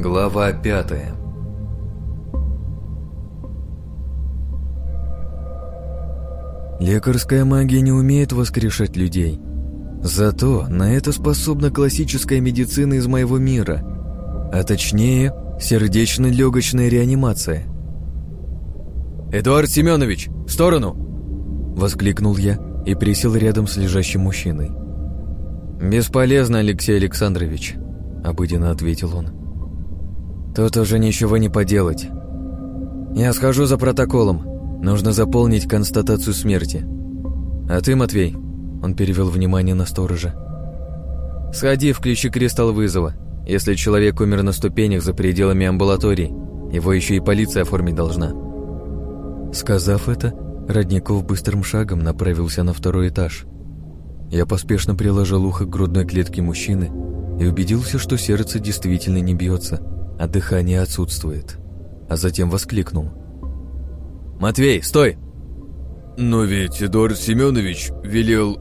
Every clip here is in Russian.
Глава пятая Лекарская магия не умеет воскрешать людей. Зато на это способна классическая медицина из моего мира, а точнее сердечно-легочная реанимация. «Эдуард Семенович, в сторону!» — воскликнул я и присел рядом с лежащим мужчиной. «Бесполезно, Алексей Александрович», — обыденно ответил он. «Тут уже ничего не поделать. Я схожу за протоколом. Нужно заполнить констатацию смерти. А ты, Матвей, он перевел внимание на сторожа. Сходи, включи кристалл вызова. Если человек умер на ступенях за пределами амбулатории, его еще и полиция оформить должна. Сказав это, Родников быстрым шагом направился на второй этаж. Я поспешно приложил ухо к грудной клетке мужчины и убедился, что сердце действительно не бьется, а дыхание отсутствует. А затем воскликнул. «Матвей, стой!» «Но ведь Эдуард Семенович велел...»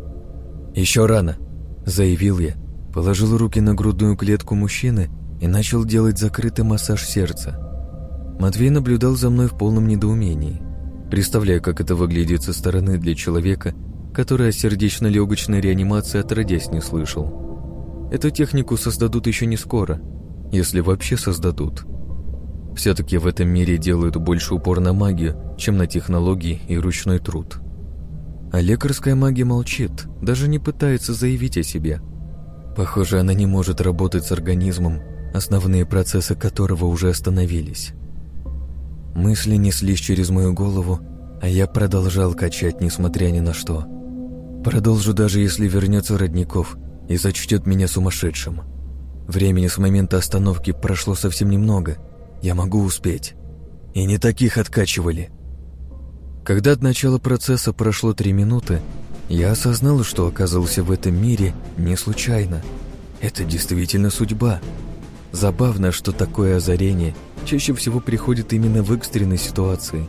«Еще рано», — заявил я, положил руки на грудную клетку мужчины и начал делать закрытый массаж сердца. Матвей наблюдал за мной в полном недоумении, представляя, как это выглядит со стороны для человека, который о сердечно-легочной реанимации отродясь не слышал. Эту технику создадут еще не скоро, если вообще создадут. Все-таки в этом мире делают больше упор на магию, чем на технологии и ручной труд. А лекарская магия молчит, даже не пытается заявить о себе. Похоже, она не может работать с организмом, основные процессы которого уже остановились. Мысли неслись через мою голову, а я продолжал качать, несмотря ни на что. Продолжу даже если вернется Родников и зачтет меня сумасшедшим. Времени с момента остановки прошло совсем немного — я могу успеть. И не таких откачивали. Когда от начала процесса прошло три минуты, я осознал, что оказался в этом мире не случайно. Это действительно судьба. Забавно, что такое озарение чаще всего приходит именно в экстренной ситуации.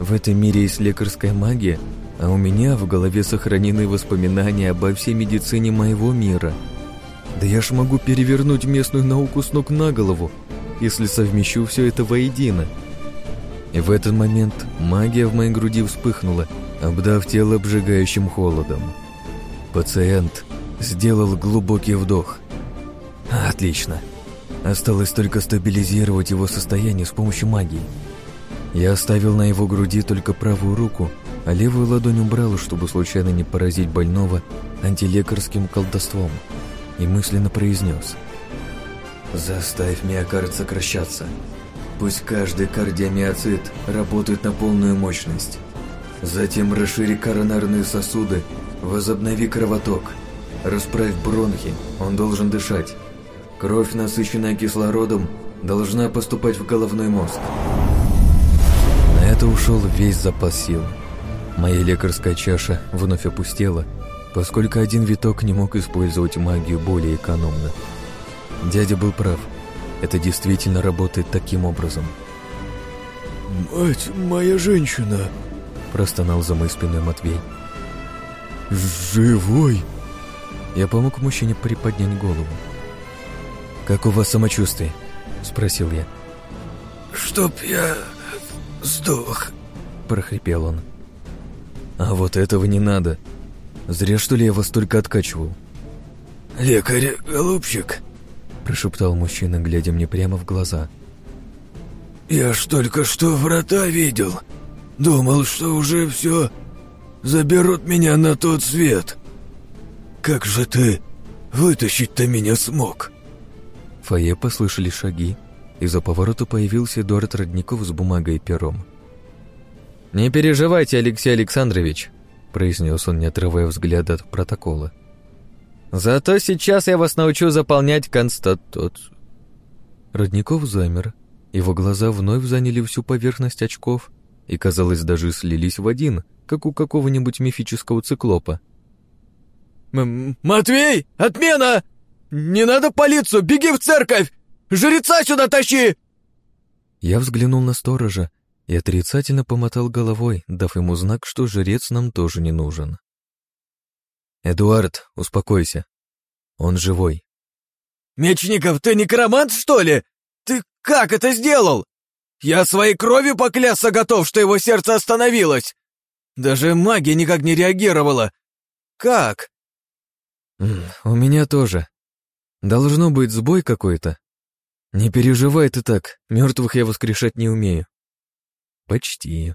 В этом мире есть лекарская магия, а у меня в голове сохранены воспоминания обо всей медицине моего мира. Да я ж могу перевернуть местную науку с ног на голову, если совмещу все это воедино. И в этот момент магия в моей груди вспыхнула, обдав тело обжигающим холодом. Пациент сделал глубокий вдох. Отлично. Осталось только стабилизировать его состояние с помощью магии. Я оставил на его груди только правую руку, а левую ладонь убрал, чтобы случайно не поразить больного антилекарским колдовством, и мысленно произнес – Заставь миокард сокращаться. Пусть каждый кардиомиоцит работает на полную мощность. Затем расшири коронарные сосуды, возобнови кровоток. Расправь бронхи, он должен дышать. Кровь, насыщенная кислородом, должна поступать в головной мозг. На это ушел весь запас сил. Моя лекарская чаша вновь опустела, поскольку один виток не мог использовать магию более экономно. Дядя был прав. Это действительно работает таким образом. «Мать моя женщина!» Простонал за моей спиной Матвей. «Живой!» Я помог мужчине приподнять голову. «Как у вас самочувствие?» Спросил я. «Чтоб я сдох!» Прохрипел он. «А вот этого не надо. Зря, что ли, я вас только откачивал?» «Лекарь, голубчик!» прошептал мужчина, глядя мне прямо в глаза. «Я ж только что врата видел. Думал, что уже все. Заберут меня на тот свет. Как же ты вытащить-то меня смог?» В фойе послышали шаги, и за поворота появился Эдуард Родников с бумагой и пером. «Не переживайте, Алексей Александрович», — произнес он, не отрывая взгляда от протокола. Зато сейчас я вас научу заполнять констатацию. Родников замер. Его глаза вновь заняли всю поверхность очков и, казалось, даже слились в один, как у какого-нибудь мифического циклопа. М «Матвей! Отмена! Не надо полицию! Беги в церковь! Жреца сюда тащи!» Я взглянул на сторожа и отрицательно помотал головой, дав ему знак, что жрец нам тоже не нужен. «Эдуард, успокойся. Он живой». «Мечников, ты некромант, что ли? Ты как это сделал? Я своей кровью поклясться готов, что его сердце остановилось. Даже магия никак не реагировала. Как? У меня тоже. Должно быть сбой какой-то. Не переживай ты так, мертвых я воскрешать не умею. Почти.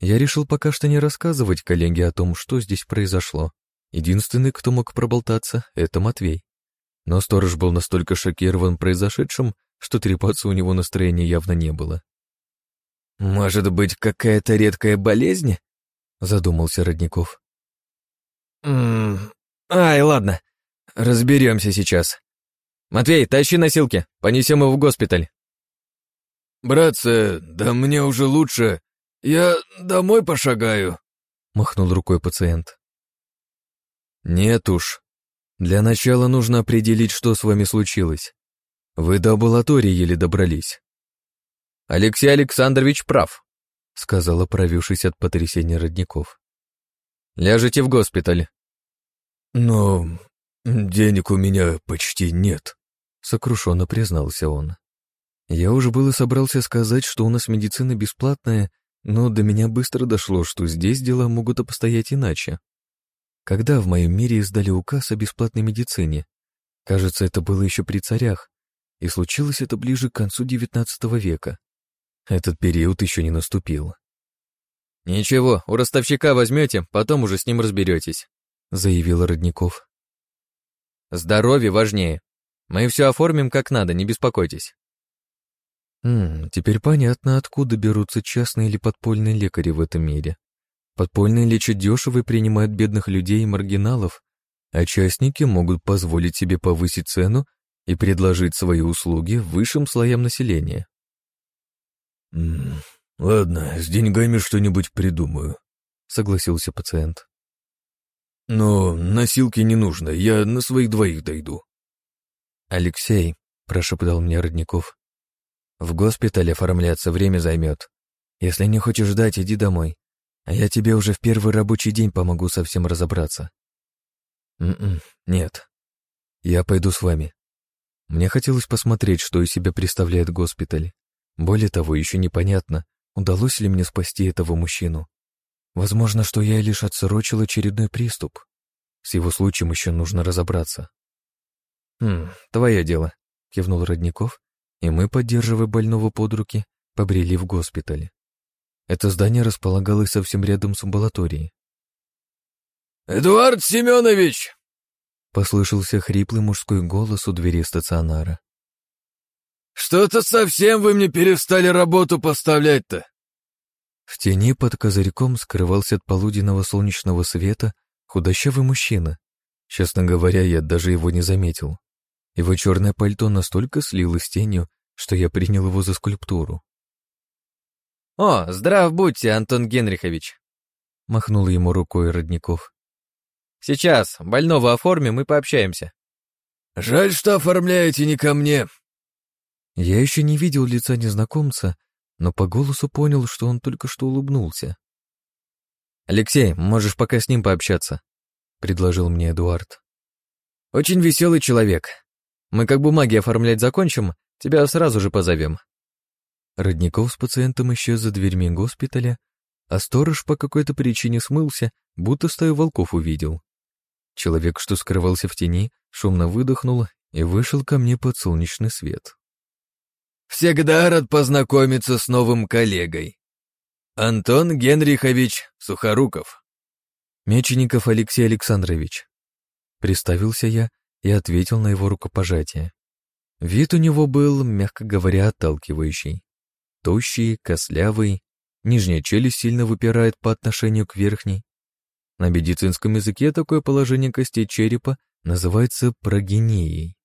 Я решил пока что не рассказывать коллеге о том, что здесь произошло. Единственный, кто мог проболтаться, это Матвей. Но сторож был настолько шокирован произошедшим, что трепаться у него настроения явно не было. «Может быть, какая-то редкая болезнь?» — задумался Родников. «Ммм... Ай, ладно. Разберемся сейчас. Матвей, тащи носилки, понесем его в госпиталь». «Братцы, да мне уже лучше. Я домой пошагаю», — махнул рукой пациент. «Нет уж. Для начала нужно определить, что с вами случилось. Вы до амбулатории еле добрались». «Алексей Александрович прав», — сказал оправившись от потрясения родников. «Ляжете в госпиталь». «Но денег у меня почти нет», — сокрушенно признался он. Я уже было собрался сказать, что у нас медицина бесплатная, но до меня быстро дошло, что здесь дела могут обстоять иначе. Когда в моем мире издали указ о бесплатной медицине? Кажется, это было еще при царях, и случилось это ближе к концу XIX века. Этот период еще не наступил. «Ничего, у ростовщика возьмете, потом уже с ним разберетесь», — заявил Родников. «Здоровье важнее. Мы все оформим как надо, не беспокойтесь». Хм, теперь понятно, откуда берутся частные или подпольные лекари в этом мире. Подпольные лечат дешево и принимают бедных людей и маргиналов, а частники могут позволить себе повысить цену и предложить свои услуги высшим слоям населения. «Ладно, с деньгами что-нибудь придумаю», — согласился пациент. «Но носилки не нужно, я на своих двоих дойду». «Алексей», — прошептал мне Родников, в госпитале оформляться время займет. Если не хочешь ждать, иди домой. А я тебе уже в первый рабочий день помогу совсем разобраться. М м-м, -м, нет. Я пойду с вами. Мне хотелось посмотреть, что из себя представляет госпиталь. Более того, еще непонятно, удалось ли мне спасти этого мужчину. Возможно, что я лишь отсрочил очередной приступ. С его случаем еще нужно разобраться. «Хм, твое дело», — кивнул Родников и мы, поддерживая больного под руки, побрели в госпиталь. Это здание располагалось совсем рядом с амбулаторией. «Эдуард Семенович!» Послышался хриплый мужской голос у двери стационара. «Что-то совсем вы мне перестали работу поставлять-то!» В тени под козырьком скрывался от полуденного солнечного света худощавый мужчина. Честно говоря, я даже его не заметил. Его черное пальто настолько слилось с тенью, что я принял его за скульптуру. «О, здрав будьте, Антон Генрихович!» Махнул ему рукой Родников. «Сейчас, больного оформим и пообщаемся». «Жаль, что оформляете не ко мне». Я еще не видел лица незнакомца, но по голосу понял, что он только что улыбнулся. «Алексей, можешь пока с ним пообщаться», — предложил мне Эдуард. «Очень веселый человек, мы как бумаги оформлять закончим, тебя сразу же позовем». Родников с пациентом исчез за дверьми госпиталя, а сторож по какой-то причине смылся, будто стаю волков увидел. Человек, что скрывался в тени, шумно выдохнул и вышел ко мне под солнечный свет. «Всегда рад познакомиться с новым коллегой. Антон Генрихович Сухоруков». Мечеников Алексей Александрович. Представился я и ответил на его рукопожатие. Вид у него был, мягко говоря, отталкивающий. Тощий, кослявый, нижняя челюсть сильно выпирает по отношению к верхней. На медицинском языке такое положение костей черепа называется прогенией.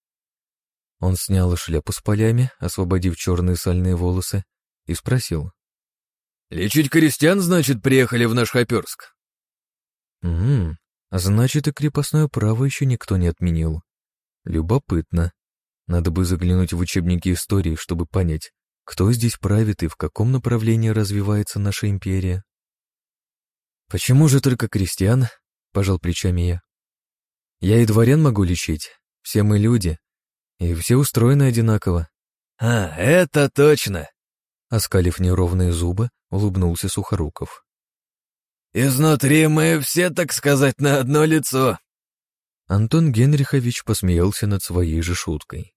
Он снял шляпу с полями, освободив черные сальные волосы, и спросил. «Лечить крестьян, значит, приехали в наш Хоперск?» «Угу, значит, и крепостное право еще никто не отменил. Любопытно. Надо бы заглянуть в учебники истории, чтобы понять, кто здесь правит и в каком направлении развивается наша империя. «Почему же только крестьян?» — пожал плечами я. «Я и дворян могу лечить, все мы люди, и все устроены одинаково. «А, это точно!» Оскалив неровные зубы, улыбнулся Сухоруков. «Изнутри мы все, так сказать, на одно лицо!» Антон Генрихович посмеялся над своей же шуткой.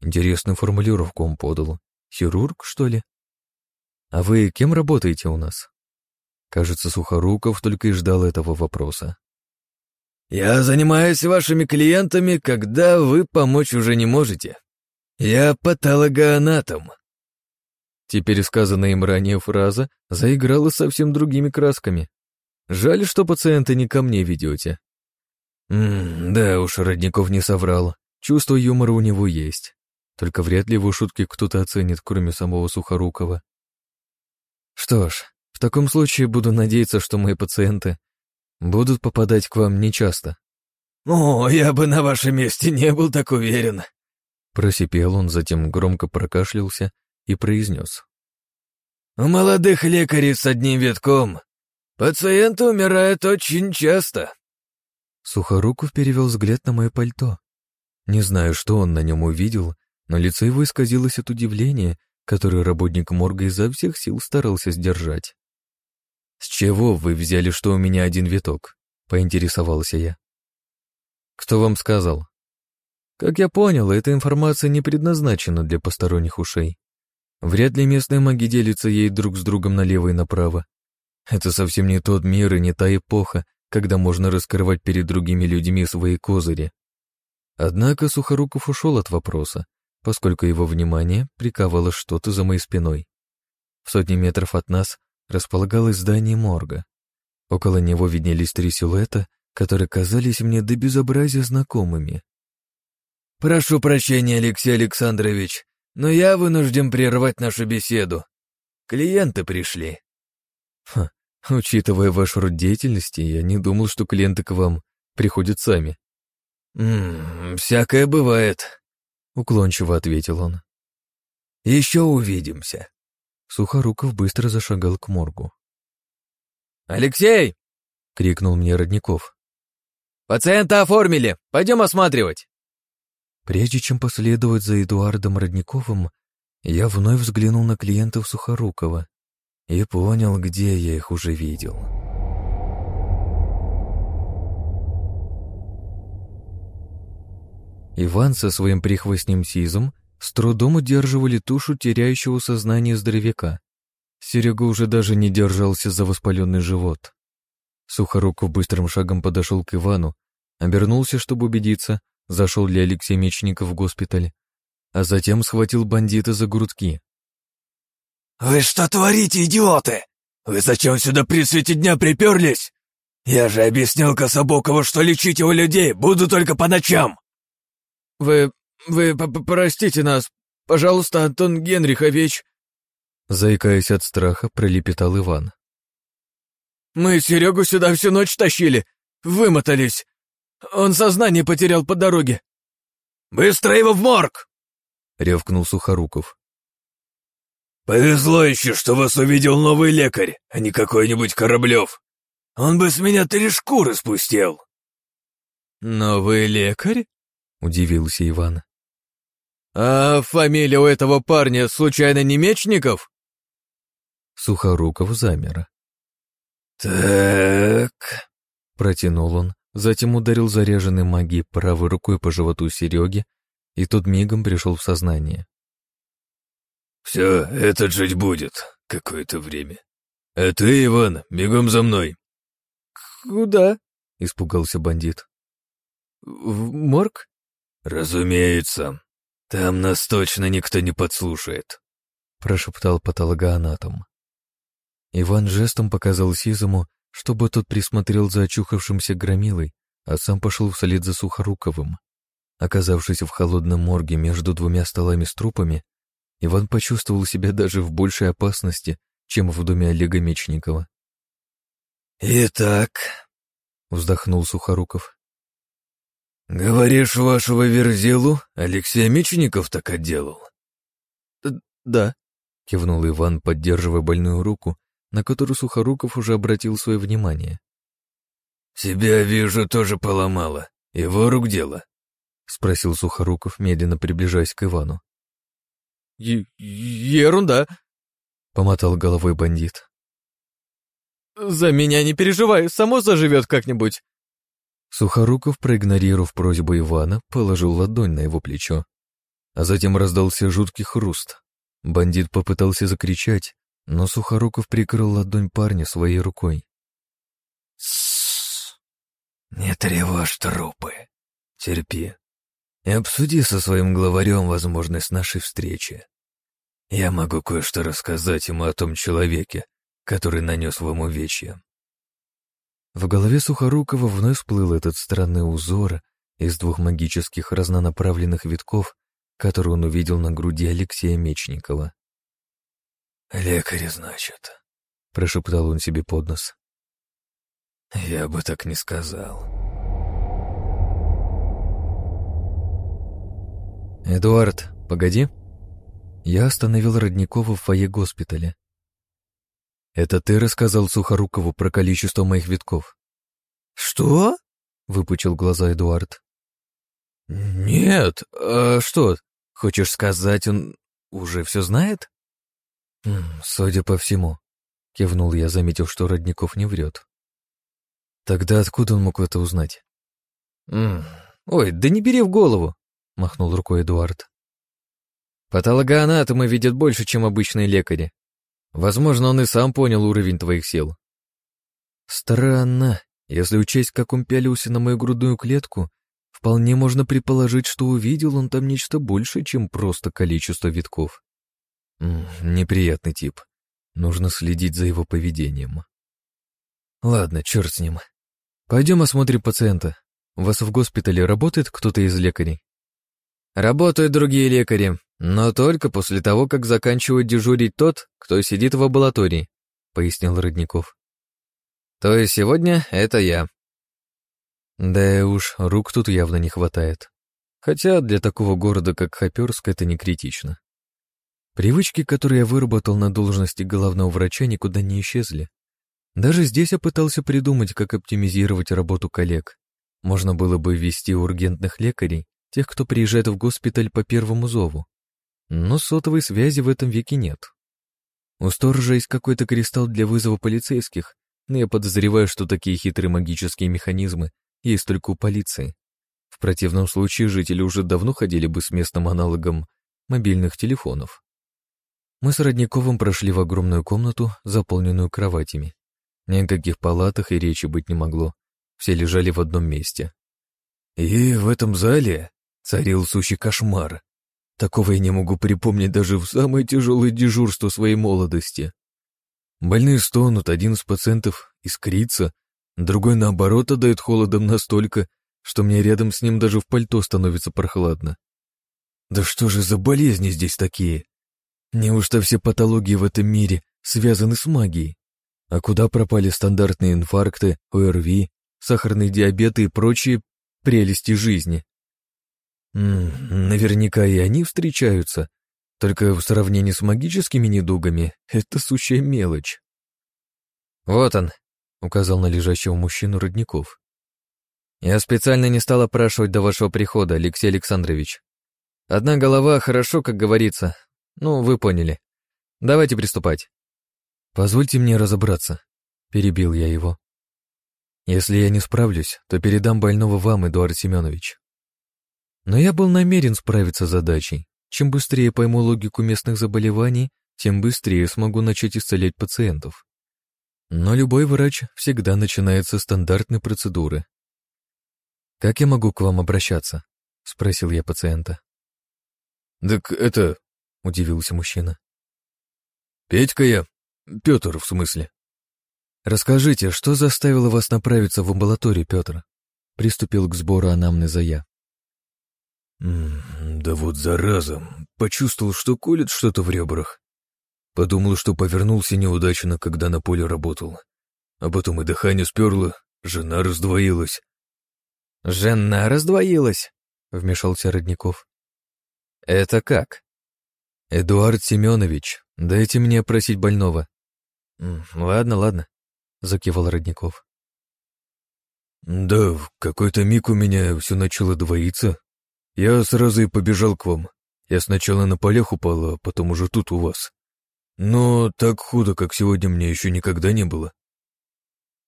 Интересную формулировку он подал. Хирург, что ли? А вы кем работаете у нас? Кажется, Сухоруков только и ждал этого вопроса. Я занимаюсь вашими клиентами, когда вы помочь уже не можете. Я патологоанатом. Теперь сказанная им ранее фраза заиграла совсем другими красками. Жаль, что пациента не ко мне ведете. М да уж, Родников не соврал. Чувство юмора у него есть. Только вряд ли его шутки кто-то оценит, кроме самого Сухорукова. Что ж, в таком случае буду надеяться, что мои пациенты будут попадать к вам нечасто. «О, я бы на вашем месте не был так уверен», Просипел он, затем громко прокашлялся и произнес. «У молодых лекарей с одним витком пациенты умирают очень часто». Сухоруков перевел взгляд на мое пальто. Не знаю, что он на нем увидел, но лицо его исказилось от удивления, которое работник морга изо всех сил старался сдержать. «С чего вы взяли, что у меня один виток?» — поинтересовался я. «Кто вам сказал?» «Как я понял, эта информация не предназначена для посторонних ушей. Вряд ли местные маги делятся ей друг с другом налево и направо. Это совсем не тот мир и не та эпоха, когда можно раскрывать перед другими людьми свои козыри. Однако Сухоруков ушел от вопроса, поскольку его внимание приковало что-то за моей спиной. В сотни метров от нас располагалось здание морга. Около него виднелись три силуэта, которые казались мне до безобразия знакомыми. «Прошу прощения, Алексей Александрович, но я вынужден прервать нашу беседу. Клиенты пришли». Ха, учитывая ваш род деятельности, я не думал, что клиенты к вам приходят сами. «Ммм, всякое бывает», — уклончиво ответил он. «Еще увидимся». Сухоруков быстро зашагал к моргу. «Алексей!» — крикнул мне Родников. «Пациента оформили! Пойдем осматривать!» Прежде чем последовать за Эдуардом Родниковым, я вновь взглянул на клиентов Сухорукова и понял, где я их уже видел. Иван со своим прихвостнем Сизом с трудом удерживали тушу теряющего сознание здоровяка. Серега уже даже не держался за воспаленный живот. Сухоруков быстрым шагом подошел к Ивану, обернулся, чтобы убедиться, зашел ли Алексей Мечников в госпиталь, а затем схватил бандита за грудки. «Вы что творите, идиоты? Вы зачем сюда при свете дня приперлись? Я же объяснил Кособокову, что лечить его людей буду только по ночам!» «Вы... вы простите нас, пожалуйста, Антон Генрихович!» Заикаясь от страха, пролепетал Иван. «Мы Серегу сюда всю ночь тащили, вымотались. Он сознание потерял по дороге». «Быстро его в морг!» — ревкнул Сухоруков. «Повезло еще, что вас увидел новый лекарь, а не какой-нибудь Кораблев. Он бы с меня три шкуры спустил». «Новый лекарь?» — удивился Иван. «А фамилия у этого парня случайно не Мечников?» Сухоруков замер. «Так...» — протянул он, затем ударил заряженной магией правой рукой по животу Сереги, и тот мигом пришел в сознание. «Все, этот жить будет какое-то время. А ты, Иван, бегом за мной». «Куда?» — испугался бандит. «В морг?» «Разумеется. Там нас точно никто не подслушает», — прошептал патологоанатом. Иван жестом показал Сизому, чтобы тот присмотрел за очухавшимся громилой, а сам пошел вслед за Сухоруковым. Оказавшись в холодном морге между двумя столами с трупами, Иван почувствовал себя даже в большей опасности, чем в доме Олега Мечникова. «Итак», — вздохнул Сухоруков, — «говоришь, вашего Верзилу Алексей Мечников так отделал?» «Да», — кивнул Иван, поддерживая больную руку на которую Сухоруков уже обратил свое внимание. «Себя, вижу, тоже поломало. Его рук дело?» — спросил Сухоруков, медленно приближаясь к Ивану. Е ерунда, помотал головой бандит. За меня не переживай, само заживет как-нибудь. Сухоруков, проигнорировав просьбу Ивана, положил ладонь на его плечо. А затем раздался жуткий хруст. Бандит попытался закричать, но Сухоруков прикрыл ладонь парня своей рукой. «Тссс! Не тревожь трупы. Терпи. И обсуди со своим главарем возможность нашей встречи. Я могу кое-что рассказать ему о том человеке, который нанес вам увечья». В голове Сухорукова вновь всплыл этот странный узор из двух магических разнонаправленных витков, который он увидел на груди Алексея Мечникова. «Лекарь, значит», — прошептал он себе под нос. «Я бы так не сказал». «Эдуард, погоди». Я остановил Родникова в фойе госпиталя. «Это ты рассказал Сухорукову про количество моих витков?» «Что?» — выпучил глаза Эдуард. «Нет, а что, хочешь сказать, он уже все знает?» «Судя по всему», — кивнул я, заметив, что Родников не врет. «Тогда откуда он мог это узнать?» «Ой, да не бери в голову», — махнул рукой Эдуард. «Патологоанатомы видят больше, чем обычные лекари. Возможно, он и сам понял уровень твоих сил». «Странно. Если учесть, как он пялился на мою грудную клетку, вполне можно предположить, что увидел он там нечто большее, чем просто количество витков. М -м, неприятный тип. Нужно следить за его поведением. Ладно, черт с ним. Пойдем осмотрим пациента. У вас в госпитале работает кто-то из лекарей? Работают другие лекари, но только после того, как заканчивает дежурить тот, кто сидит в лаборатории, пояснил Родников. То есть сегодня это я. Да уж, рук тут явно не хватает. Хотя для такого города, как Хоперск, это не критично. Привычки, которые я выработал на должности главного врача, никуда не исчезли. Даже здесь я пытался придумать, как оптимизировать работу коллег. Можно было бы ввести ургентных лекарей, тех, кто приезжает в госпиталь по первому зову. Но сотовой связи в этом веке нет. У сторожа есть какой-то кристалл для вызова полицейских, но я подозреваю, что такие хитрые магические механизмы есть только у полиции. В противном случае жители уже давно ходили бы с местным аналогом мобильных телефонов. Мы с Родниковым прошли в огромную комнату, заполненную кроватями. Ни о каких палатах и речи быть не могло. Все лежали в одном месте. И в этом зале царил сущий кошмар. Такого я не могу припомнить даже в самое тяжелое дежурство своей молодости. Больные стонут, один из пациентов искрится, другой, наоборот, отдает холодом настолько, что мне рядом с ним даже в пальто становится прохладно. Да что же за болезни здесь такие? Неужто все патологии в этом мире связаны с магией? А куда пропали стандартные инфаркты, ОРВИ, сахарный диабет и прочие прелести жизни? Наверняка и они встречаются, только в сравнении с магическими недугами это сущая мелочь. «Вот он», — указал на лежащего мужчину Родников. «Я специально не стал опрашивать до вашего прихода, Алексей Александрович. Одна голова хорошо, как говорится. Ну, вы поняли. Давайте приступать». «Позвольте мне разобраться», — перебил я его. «Если я не справлюсь, то передам больного вам, Эдуард Семенович». Но я был намерен справиться с задачей. Чем быстрее пойму логику местных заболеваний, тем быстрее смогу начать исцелять пациентов. Но любой врач всегда начинает со стандартной процедуры. «Как я могу к вам обращаться?» — спросил я пациента. «Так это...» — удивился мужчина. «Петька я, Петр, в смысле. Расскажите, что заставило вас направиться в амбулаторию, Петр? Приступил к сбору анамнеза я. Да вот зараза, почувствовал, что колет что-то в ребрах. Подумал, что повернулся неудачно, когда на поле работал. А потом и дыхание сперло, жена раздвоилась. «Жена раздвоилась?» — вмешался Родников. «Это как?» «Эдуард Семенович, дайте мне опросить больного». «Ладно, ладно», — закивал Родников. «Да, в какой-то миг у меня все начало двоиться. Я сразу и побежал к вам. Я сначала на полях упала, а потом уже тут у вас. Но так худо, как сегодня, мне еще никогда не было.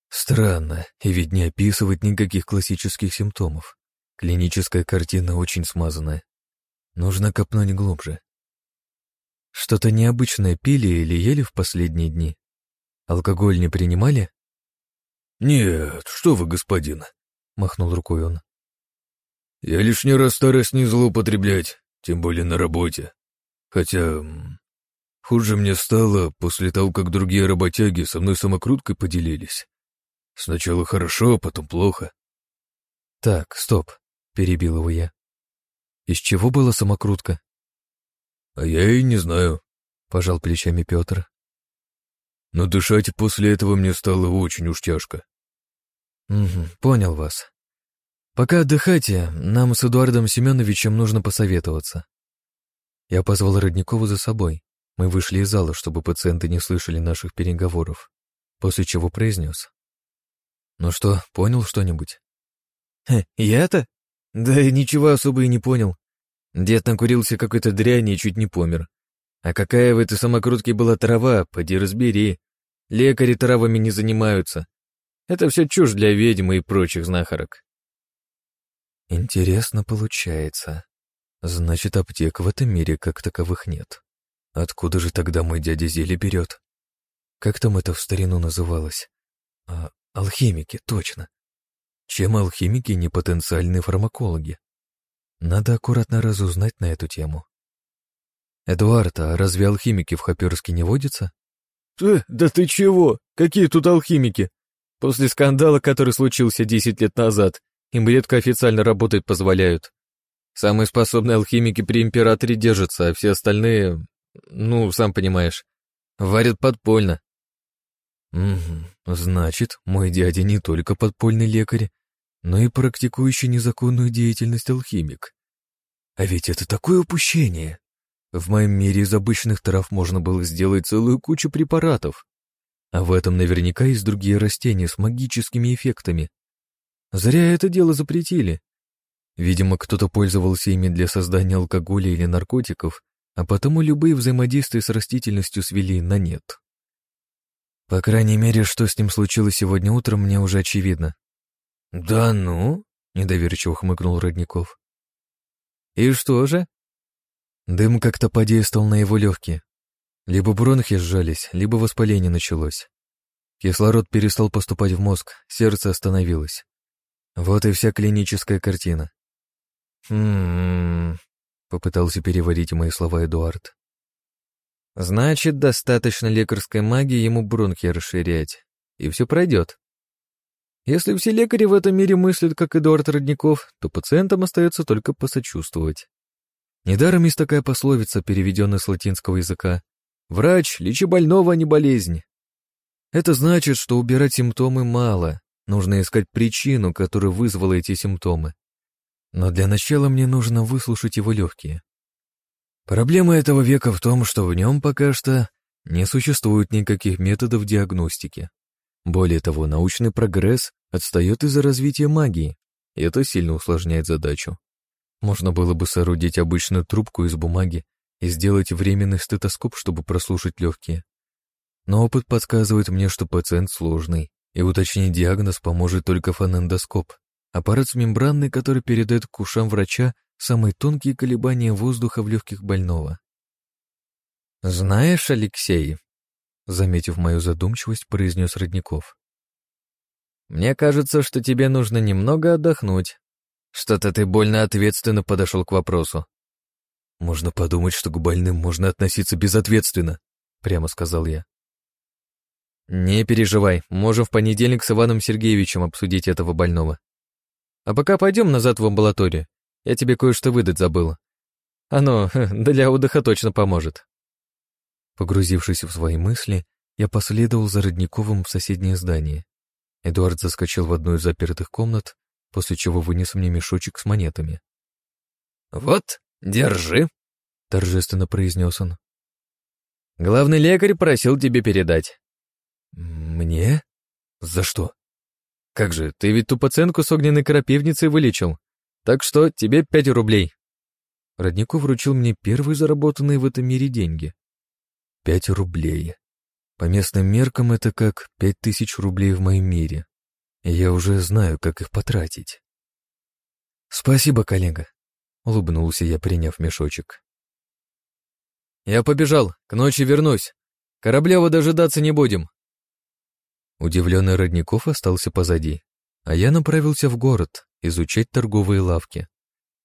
Странно, и ведь не описывать никаких классических симптомов. Клиническая картина очень смазанная. Нужно копнуть глубже. Что-то необычное пили или ели в последние дни? Алкоголь не принимали? «Нет, что вы, господин», — махнул рукой он. «Я лишний раз стараюсь не злоупотреблять, тем более на работе. Хотя хуже мне стало после того, как другие работяги со мной самокруткой поделились. Сначала хорошо, а потом плохо». «Так, стоп», — перебил его я. «Из чего была самокрутка?» «А я и не знаю», — пожал плечами Петр. «Но дышать после этого мне стало очень уж тяжко». «Угу, понял вас. Пока отдыхайте, нам с Эдуардом Семеновичем нужно посоветоваться». Я позвал Родникову за собой. Мы вышли из зала, чтобы пациенты не слышали наших переговоров, после чего произнес. «Ну что, понял что-нибудь?» «Я-то? Да ничего особо и не понял. Дед накурился какой-то дряни и чуть не помер. А какая в этой самокрутке была трава, поди разбери. Лекари травами не занимаются. Это все чушь для ведьмы и прочих знахарок. Интересно получается. Значит, аптек в этом мире как таковых нет. Откуда же тогда мой дядя зелье берет? Как там это в старину называлось? А, алхимики, точно. Чем алхимики не потенциальные фармакологи? Надо аккуратно разузнать на эту тему. Эдуард, а разве алхимики в Хоперске не водятся? Э, да ты чего? Какие тут алхимики? После скандала, который случился десять лет назад, им редко официально работать позволяют. Самые способные алхимики при императоре держатся, а все остальные, ну, сам понимаешь, варят подпольно. Угу, значит, мой дядя не только подпольный лекарь, но и практикующий незаконную деятельность алхимик. А ведь это такое упущение. В моем мире из обычных трав можно было сделать целую кучу препаратов. А в этом наверняка есть другие растения с магическими эффектами. Зря это дело запретили. Видимо, кто-то пользовался ими для создания алкоголя или наркотиков, а потому любые взаимодействия с растительностью свели на нет. По крайней мере, что с ним случилось сегодня утром, мне уже очевидно. «Да ну?» — недоверчиво хмыкнул Родников. «И что же?» Дым как-то подействовал на его легкие. Либо бронхи сжались, либо воспаление началось. Кислород перестал поступать в мозг, сердце остановилось. Вот и вся клиническая картина. «Хм...» — попытался переводить мои слова Эдуард. Значит, достаточно лекарской магии ему бронхи расширять, и все пройдет. Если все лекари в этом мире мыслят, как Эдуард Родников, то пациентам остается только посочувствовать. Недаром есть такая пословица, переведенная с латинского языка. «Врач, лечи больного, а не болезнь». Это значит, что убирать симптомы мало, нужно искать причину, которая вызвала эти симптомы. Но для начала мне нужно выслушать его легкие. Проблема этого века в том, что в нем пока что не существует никаких методов диагностики. Более того, научный прогресс отстает из-за развития магии, и это сильно усложняет задачу. Можно было бы соорудить обычную трубку из бумаги и сделать временный стетоскоп, чтобы прослушать легкие. Но опыт подсказывает мне, что пациент сложный, и уточнить диагноз поможет только фонендоскоп, аппарат с мембраной, который передает к ушам врача самые тонкие колебания воздуха в легких больного. «Знаешь, Алексей», — заметив мою задумчивость, произнес Родников, «мне кажется, что тебе нужно немного отдохнуть. Что-то ты больно ответственно подошел к вопросу». «Можно подумать, что к больным можно относиться безответственно», — прямо сказал я. «Не переживай, можем в понедельник с Иваном Сергеевичем обсудить этого больного. А пока пойдем назад в амбулаторию. Я тебе кое-что выдать забыл. Оно для отдыха точно поможет. Погрузившись в свои мысли, я последовал за Родниковым в соседнее здание. Эдуард заскочил в одну из запертых комнат, после чего вынес мне мешочек с монетами. «Вот, держи», — торжественно произнес он. «Главный лекарь просил тебе передать». «Мне? За что?» «Как же, ты ведь ту пациентку с огненной крапивницей вылечил. Так что тебе пять рублей. Родников вручил мне первые заработанные в этом мире деньги. Пять рублей. По местным меркам это как пять тысяч рублей в моем мире. И я уже знаю, как их потратить. «Спасибо, коллега», — улыбнулся я, приняв мешочек. «Я побежал, к ночи вернусь. Кораблева дожидаться не будем». Удивленный Родников остался позади, а я направился в город изучать торговые лавки.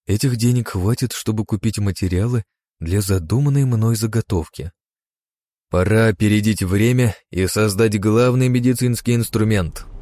Этих денег хватит, чтобы купить материалы для задуманной мной заготовки. Пора опередить время и создать главный медицинский инструмент —